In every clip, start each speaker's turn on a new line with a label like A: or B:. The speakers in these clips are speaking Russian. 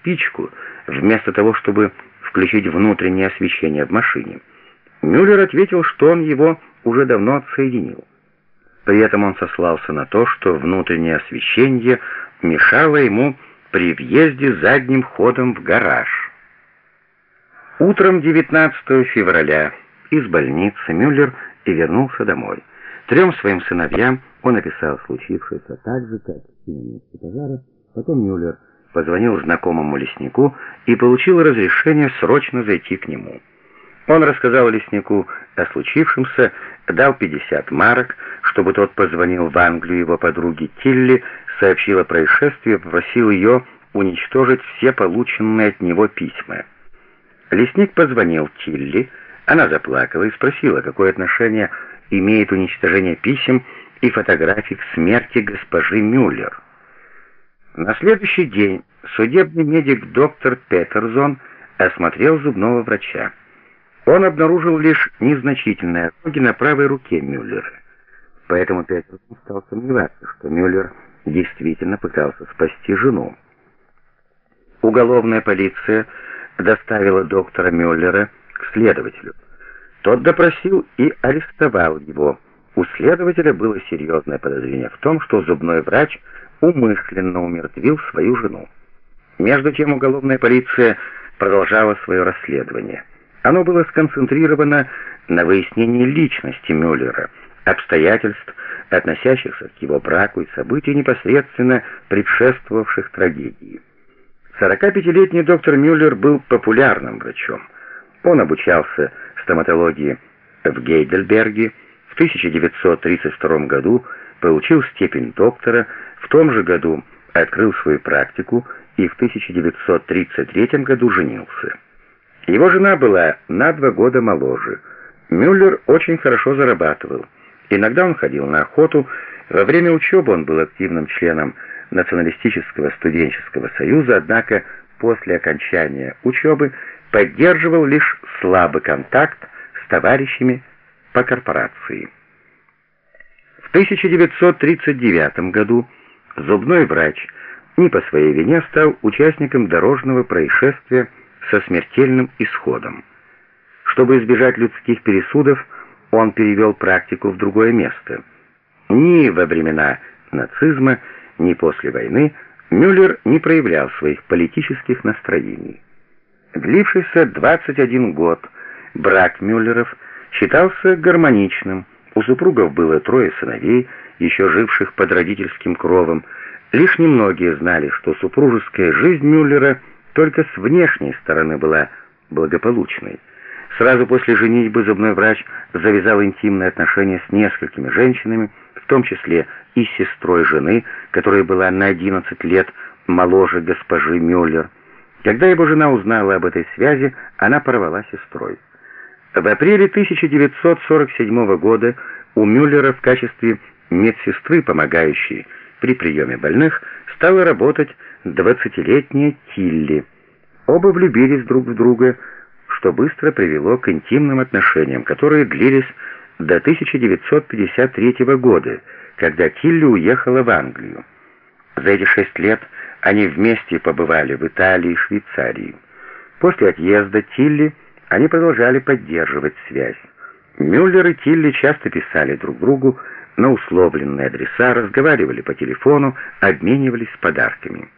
A: спичку, вместо того, чтобы включить внутреннее освещение в машине. Мюллер ответил, что он его уже давно отсоединил. При этом он сослался на то, что внутреннее освещение мешало ему при въезде задним ходом в гараж. Утром 19 февраля из больницы Мюллер и вернулся домой. Трем своим сыновьям он описал случившееся так же, как и на месте пожара. Потом Мюллер позвонил знакомому леснику и получил разрешение срочно зайти к нему. Он рассказал леснику о случившемся, дал 50 марок, чтобы тот позвонил в Англию его подруге Тилли, сообщил о происшествии и попросил ее уничтожить все полученные от него письма. Лесник позвонил Тилли, она заплакала и спросила, какое отношение имеет уничтожение писем и фотографий к смерти госпожи Мюллер. На следующий день судебный медик доктор Петерзон осмотрел зубного врача. Он обнаружил лишь незначительные ожоги на правой руке Мюллера. Поэтому Петерсон стал сомневаться, что Мюллер действительно пытался спасти жену. Уголовная полиция доставила доктора Мюллера к следователю. Тот допросил и арестовал его. У следователя было серьезное подозрение в том, что зубной врач умышленно умертвил свою жену. Между тем уголовная полиция продолжала свое расследование. Оно было сконцентрировано на выяснении личности Мюллера, обстоятельств, относящихся к его браку и событий, непосредственно предшествовавших трагедии. 45-летний доктор Мюллер был популярным врачом. Он обучался стоматологии в Гейдельберге, в 1932 году получил степень доктора, в том же году открыл свою практику и в 1933 году женился. Его жена была на два года моложе. Мюллер очень хорошо зарабатывал. Иногда он ходил на охоту. Во время учебы он был активным членом Националистического студенческого союза, однако после окончания учебы поддерживал лишь слабый контакт с товарищами по корпорации. В 1939 году зубной врач не по своей вине стал участником дорожного происшествия со смертельным исходом. Чтобы избежать людских пересудов, он перевел практику в другое место. Ни во времена нацизма, ни после войны Мюллер не проявлял своих политических настроений. Длившийся 21 год брак Мюллеров считался гармоничным, у супругов было трое сыновей, еще живших под родительским кровом. Лишь немногие знали, что супружеская жизнь Мюллера только с внешней стороны была благополучной. Сразу после женитьбы зубной врач завязал интимные отношения с несколькими женщинами, в том числе и сестрой жены, которая была на 11 лет моложе госпожи Мюллер. Когда его жена узнала об этой связи, она порвала сестрой. В апреле 1947 года у Мюллера в качестве медсестры, помогающей при приеме больных, стала работать 20-летняя Тилли. Оба влюбились друг в друга, что быстро привело к интимным отношениям, которые длились до 1953 года, когда Тилли уехала в Англию. За эти шесть лет они вместе побывали в Италии и Швейцарии. После отъезда Тилли они продолжали поддерживать связь. Мюллер и Тилли часто писали друг другу на условленные адреса, разговаривали по телефону, обменивались подарками.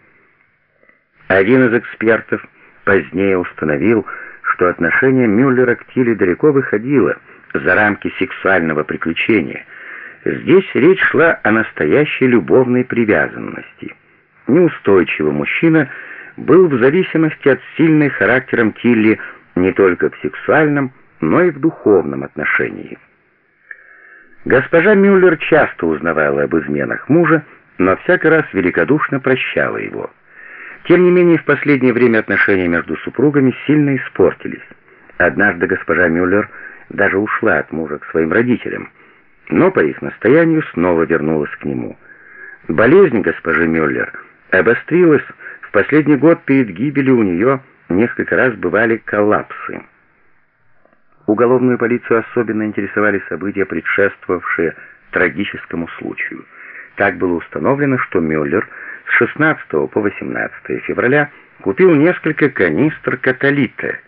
A: Один из экспертов позднее установил, что отношение Мюллера к Тиле далеко выходило за рамки сексуального приключения. Здесь речь шла о настоящей любовной привязанности. Неустойчивый мужчина был в зависимости от сильной характером Тилли не только в сексуальном, но и в духовном отношении. Госпожа Мюллер часто узнавала об изменах мужа, но всякий раз великодушно прощала его. Тем не менее, в последнее время отношения между супругами сильно испортились. Однажды госпожа Мюллер даже ушла от мужа к своим родителям, но по их настоянию снова вернулась к нему. Болезнь госпожи Мюллер обострилась, в последний год перед гибелью у нее несколько раз бывали коллапсы. Уголовную полицию особенно интересовали события, предшествовавшие трагическому случаю. Так было установлено, что Мюллер с 16 по 18 февраля купил несколько канистр католита